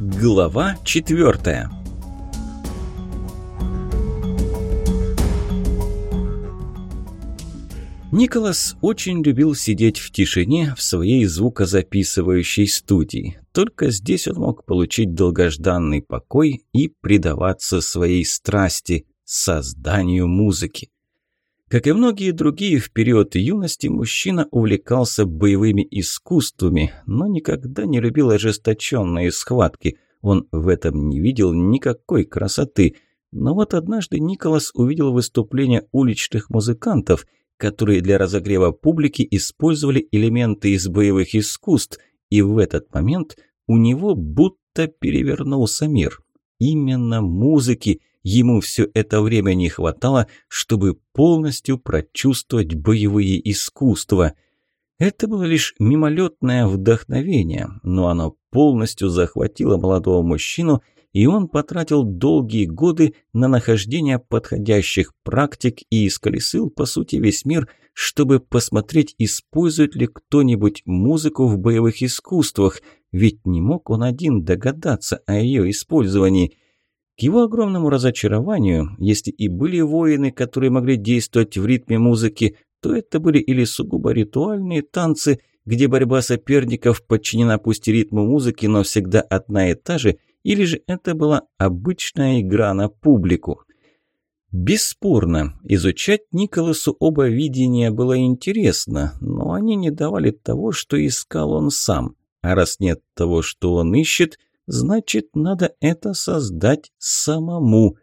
Глава четвертая Николас очень любил сидеть в тишине в своей звукозаписывающей студии. Только здесь он мог получить долгожданный покой и предаваться своей страсти – созданию музыки. Как и многие другие в период юности, мужчина увлекался боевыми искусствами, но никогда не любил ожесточенные схватки. Он в этом не видел никакой красоты. Но вот однажды Николас увидел выступление уличных музыкантов, которые для разогрева публики использовали элементы из боевых искусств, и в этот момент у него будто перевернулся мир. Именно музыки – Ему все это время не хватало, чтобы полностью прочувствовать боевые искусства. Это было лишь мимолетное вдохновение, но оно полностью захватило молодого мужчину, и он потратил долгие годы на нахождение подходящих практик и исколесил, по сути, весь мир, чтобы посмотреть, использует ли кто-нибудь музыку в боевых искусствах, ведь не мог он один догадаться о ее использовании – к его огромному разочарованию, если и были воины, которые могли действовать в ритме музыки, то это были или сугубо ритуальные танцы, где борьба соперников подчинена пусть и ритму музыки, но всегда одна и та же, или же это была обычная игра на публику. Бесспорно, изучать Николасу оба видения было интересно, но они не давали того, что искал он сам. А раз нет того, что он ищет, Значит, надо это создать самому.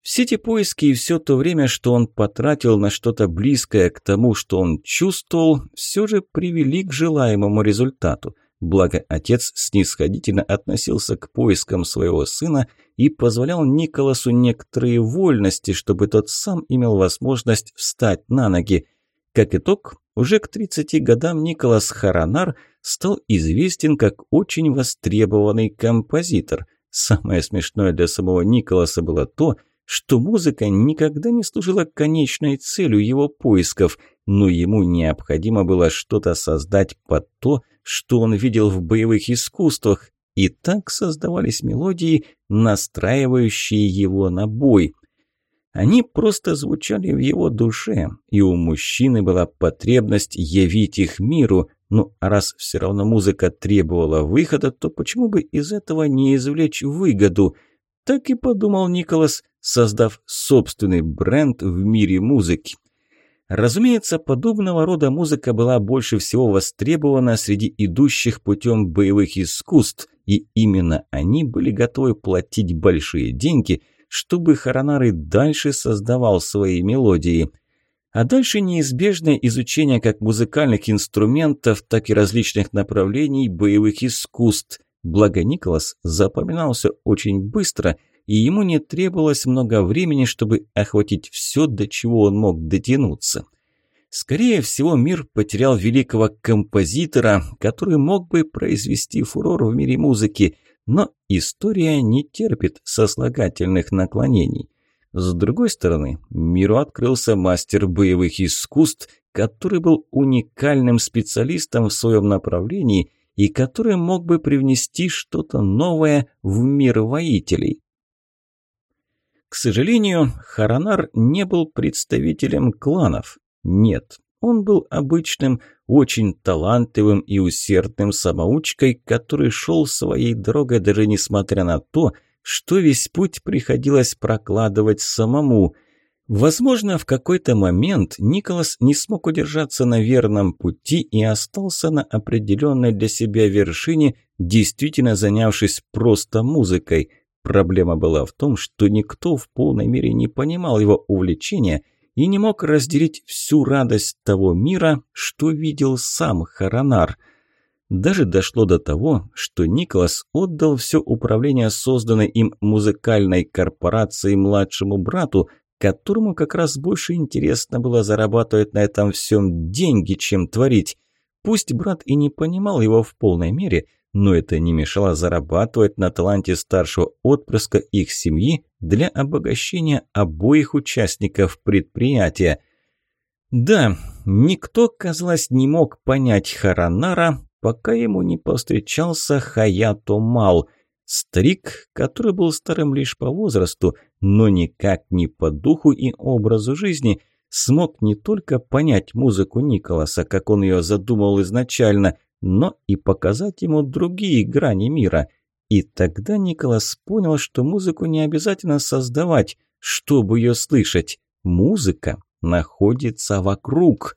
Все эти поиски и все то время, что он потратил на что-то близкое к тому, что он чувствовал, все же привели к желаемому результату. Благо, отец снисходительно относился к поискам своего сына и позволял Николасу некоторые вольности, чтобы тот сам имел возможность встать на ноги. Как итог, уже к 30 годам Николас Харанар стал известен как очень востребованный композитор. Самое смешное для самого Николаса было то, что музыка никогда не служила конечной целью его поисков, но ему необходимо было что-то создать под то, что он видел в боевых искусствах, и так создавались мелодии, настраивающие его на бой – они просто звучали в его душе, и у мужчины была потребность явить их миру. Ну, а раз все равно музыка требовала выхода, то почему бы из этого не извлечь выгоду? Так и подумал Николас, создав собственный бренд в мире музыки. Разумеется, подобного рода музыка была больше всего востребована среди идущих путем боевых искусств, и именно они были готовы платить большие деньги – чтобы Харанар и дальше создавал свои мелодии. А дальше неизбежное изучение как музыкальных инструментов, так и различных направлений боевых искусств. Благо Николас запоминался очень быстро, и ему не требовалось много времени, чтобы охватить все, до чего он мог дотянуться. Скорее всего, мир потерял великого композитора, который мог бы произвести фурор в мире музыки, но история не терпит сослагательных наклонений. С другой стороны, миру открылся мастер боевых искусств, который был уникальным специалистом в своем направлении и который мог бы привнести что-то новое в мир воителей. К сожалению, Харанар не был представителем кланов. Нет, он был обычным, очень талантливым и усердным самоучкой, который шел своей дорогой даже несмотря на то, что весь путь приходилось прокладывать самому. Возможно, в какой-то момент Николас не смог удержаться на верном пути и остался на определенной для себя вершине, действительно занявшись просто музыкой. Проблема была в том, что никто в полной мере не понимал его увлечения – и не мог разделить всю радость того мира, что видел сам Харанар. Даже дошло до того, что Николас отдал все управление созданной им музыкальной корпорацией младшему брату, которому как раз больше интересно было зарабатывать на этом всем деньги, чем творить. Пусть брат и не понимал его в полной мере, но это не мешало зарабатывать на таланте старшего отпрыска их семьи для обогащения обоих участников предприятия. Да, никто, казалось, не мог понять Харанара, пока ему не повстречался Хаято Мал. Старик, который был старым лишь по возрасту, но никак не по духу и образу жизни, смог не только понять музыку Николаса, как он ее задумал изначально, но и показать ему другие грани мира. И тогда Николас понял, что музыку не обязательно создавать, чтобы ее слышать. Музыка находится вокруг.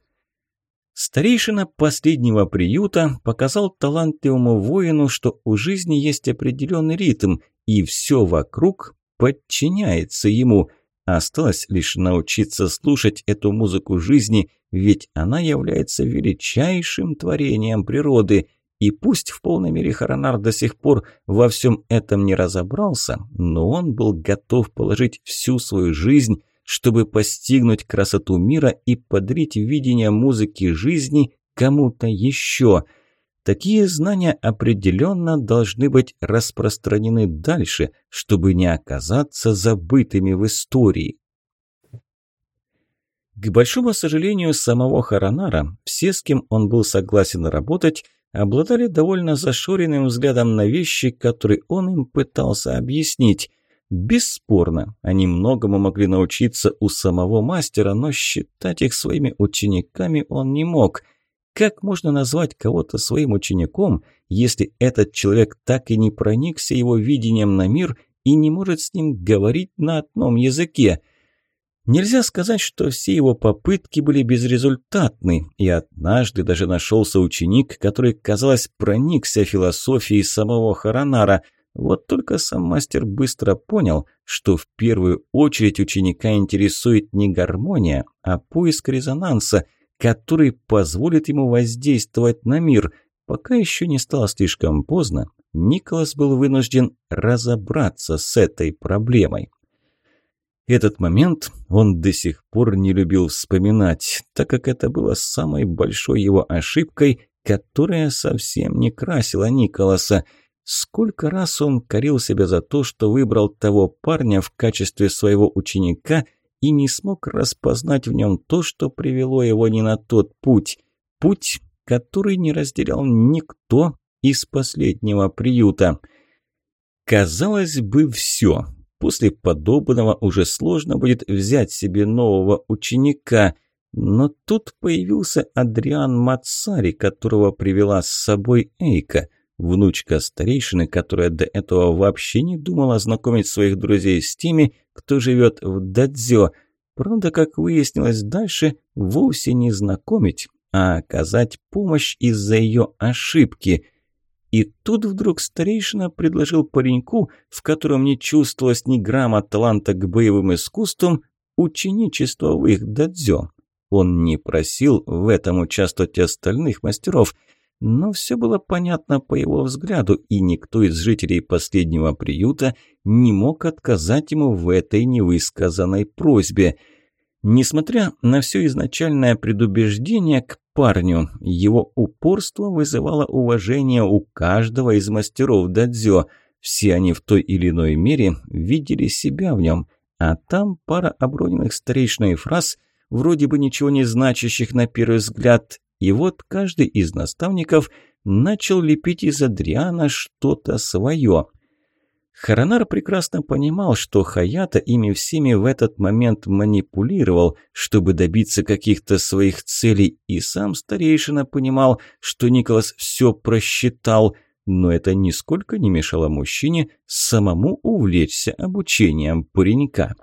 Старейшина последнего приюта показал талантливому воину, что у жизни есть определенный ритм, и все вокруг подчиняется ему. Осталось лишь научиться слушать эту музыку жизни, ведь она является величайшим творением природы. И пусть в полной мере Харанар до сих пор во всем этом не разобрался, но он был готов положить всю свою жизнь чтобы постигнуть красоту мира и подарить видение музыки жизни кому-то еще. Такие знания определенно должны быть распространены дальше, чтобы не оказаться забытыми в истории. К большому сожалению самого Харанара, все, с кем он был согласен работать, обладали довольно зашоренным взглядом на вещи, которые он им пытался объяснить. Бесспорно, они многому могли научиться у самого мастера, но считать их своими учениками он не мог. Как можно назвать кого-то своим учеником, если этот человек так и не проникся его видением на мир и не может с ним говорить на одном языке? Нельзя сказать, что все его попытки были безрезультатны, и однажды даже нашелся ученик, который, казалось, проникся философией самого Харанара – вот только сам мастер быстро понял, что в первую очередь ученика интересует не гармония, а поиск резонанса, который позволит ему воздействовать на мир. Пока еще не стало слишком поздно, Николас был вынужден разобраться с этой проблемой. Этот момент он до сих пор не любил вспоминать, так как это было самой большой его ошибкой, которая совсем не красила Николаса – Сколько раз он корил себя за то, что выбрал того парня в качестве своего ученика и не смог распознать в нем то, что привело его не на тот путь. Путь, который не разделял никто из последнего приюта. Казалось бы, все. После подобного уже сложно будет взять себе нового ученика. Но тут появился Адриан Мацари, которого привела с собой Эйка – Внучка старейшины, которая до этого вообще не думала знакомить своих друзей с теми, кто живет в Дадзё. Правда, как выяснилось дальше, вовсе не знакомить, а оказать помощь из-за ее ошибки. И тут вдруг старейшина предложил пареньку, в котором не чувствовалось ни грамма таланта к боевым искусствам, ученичество в их дадзё. Он не просил в этом участвовать остальных мастеров – но все было понятно по его взгляду, и никто из жителей последнего приюта не мог отказать ему в этой невысказанной просьбе. Несмотря на все изначальное предубеждение к парню, его упорство вызывало уважение у каждого из мастеров дадзё. Все они в той или иной мере видели себя в нем, а там пара оброненных старейшиной фраз, вроде бы ничего не значащих на первый взгляд, и вот каждый из наставников начал лепить из Адриана что-то свое. Харанар прекрасно понимал, что Хаята ими всеми в этот момент манипулировал, чтобы добиться каких-то своих целей, и сам старейшина понимал, что Николас все просчитал, но это нисколько не мешало мужчине самому увлечься обучением паренька.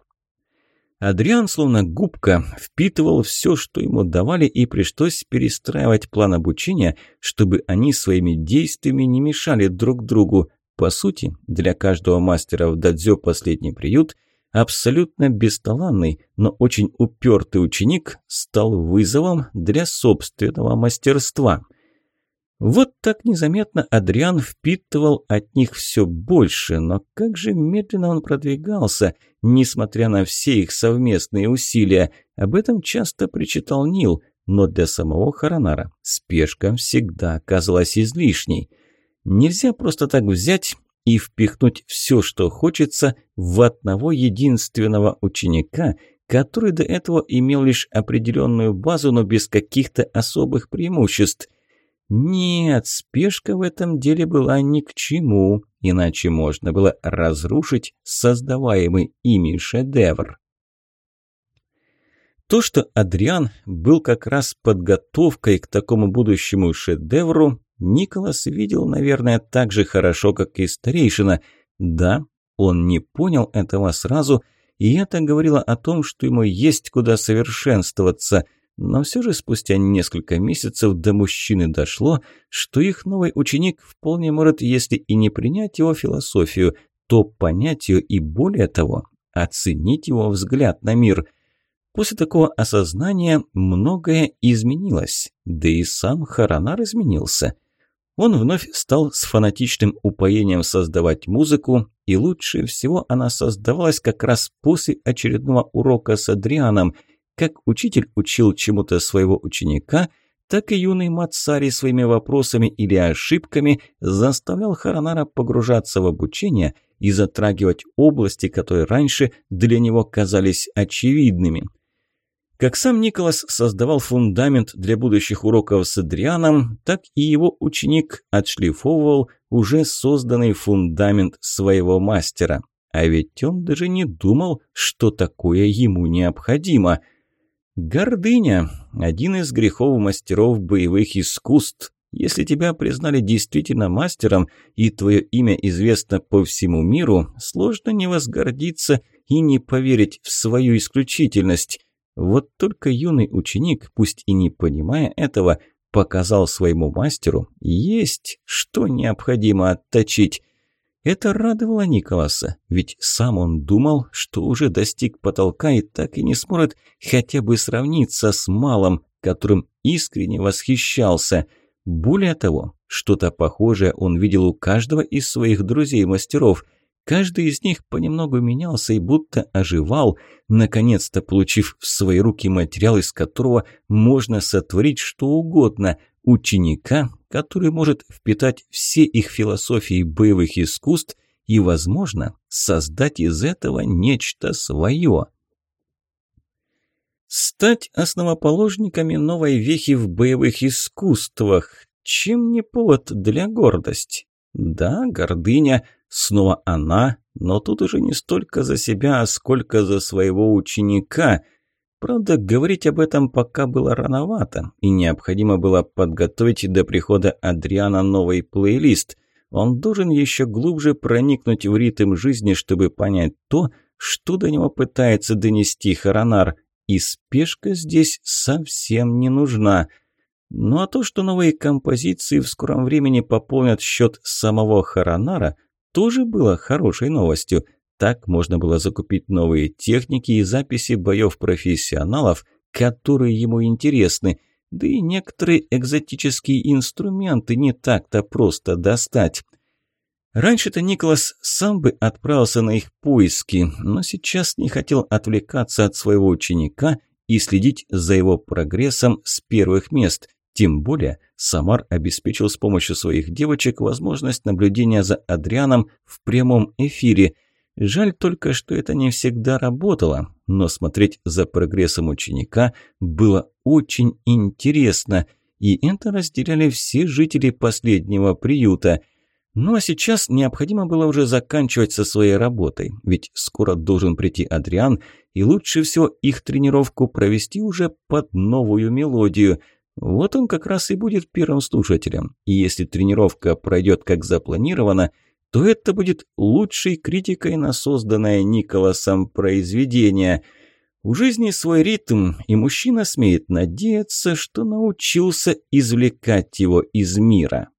Адриан, словно губка, впитывал все, что ему давали, и пришлось перестраивать план обучения, чтобы они своими действиями не мешали друг другу. По сути, для каждого мастера в дадзё последний приют абсолютно бесталанный, но очень упертый ученик стал вызовом для собственного мастерства – вот так незаметно Адриан впитывал от них все больше, но как же медленно он продвигался, несмотря на все их совместные усилия. Об этом часто причитал Нил, но для самого Харанара спешка всегда оказалась излишней. Нельзя просто так взять и впихнуть все, что хочется, в одного единственного ученика, который до этого имел лишь определенную базу, но без каких-то особых преимуществ – Нет, спешка в этом деле была ни к чему, иначе можно было разрушить создаваемый ими шедевр. То, что Адриан был как раз подготовкой к такому будущему шедевру, Николас видел, наверное, так же хорошо, как и старейшина. Да, он не понял этого сразу, и это говорило о том, что ему есть куда совершенствоваться – но все же спустя несколько месяцев до мужчины дошло, что их новый ученик вполне может, если и не принять его философию, то понять ее и более того, оценить его взгляд на мир. После такого осознания многое изменилось, да и сам Харанар изменился. Он вновь стал с фанатичным упоением создавать музыку, и лучше всего она создавалась как раз после очередного урока с Адрианом – как учитель учил чему-то своего ученика, так и юный Мацари своими вопросами или ошибками заставлял Харанара погружаться в обучение и затрагивать области, которые раньше для него казались очевидными. Как сам Николас создавал фундамент для будущих уроков с Адрианом, так и его ученик отшлифовывал уже созданный фундамент своего мастера. А ведь он даже не думал, что такое ему необходимо – Гордыня – один из грехов мастеров боевых искусств. Если тебя признали действительно мастером и твое имя известно по всему миру, сложно не возгордиться и не поверить в свою исключительность. Вот только юный ученик, пусть и не понимая этого, показал своему мастеру, есть что необходимо отточить. Это радовало Николаса, ведь сам он думал, что уже достиг потолка и так и не сможет хотя бы сравниться с малым, которым искренне восхищался. Более того, что-то похожее он видел у каждого из своих друзей-мастеров. Каждый из них понемногу менялся и будто оживал, наконец-то получив в свои руки материал, из которого можно сотворить что угодно – ученика, который может впитать все их философии боевых искусств и, возможно, создать из этого нечто свое. Стать основоположниками новой вехи в боевых искусствах. Чем не повод для гордости? Да, гордыня, снова она, но тут уже не столько за себя, сколько за своего ученика – Правда, говорить об этом пока было рановато, и необходимо было подготовить до прихода Адриана новый плейлист. Он должен еще глубже проникнуть в ритм жизни, чтобы понять то, что до него пытается донести Харанар. И спешка здесь совсем не нужна. Ну а то, что новые композиции в скором времени пополнят счет самого Харанара, тоже было хорошей новостью – так можно было закупить новые техники и записи боев профессионалов, которые ему интересны, да и некоторые экзотические инструменты не так-то просто достать. Раньше-то Николас сам бы отправился на их поиски, но сейчас не хотел отвлекаться от своего ученика и следить за его прогрессом с первых мест. Тем более Самар обеспечил с помощью своих девочек возможность наблюдения за Адрианом в прямом эфире – Жаль только, что это не всегда работало, но смотреть за прогрессом ученика было очень интересно, и это разделяли все жители последнего приюта. Ну а сейчас необходимо было уже заканчивать со своей работой, ведь скоро должен прийти Адриан, и лучше всего их тренировку провести уже под новую мелодию. Вот он как раз и будет первым слушателем, и если тренировка пройдет как запланировано – то это будет лучшей критикой на созданное Николасом произведение. У жизни свой ритм, и мужчина смеет надеяться, что научился извлекать его из мира.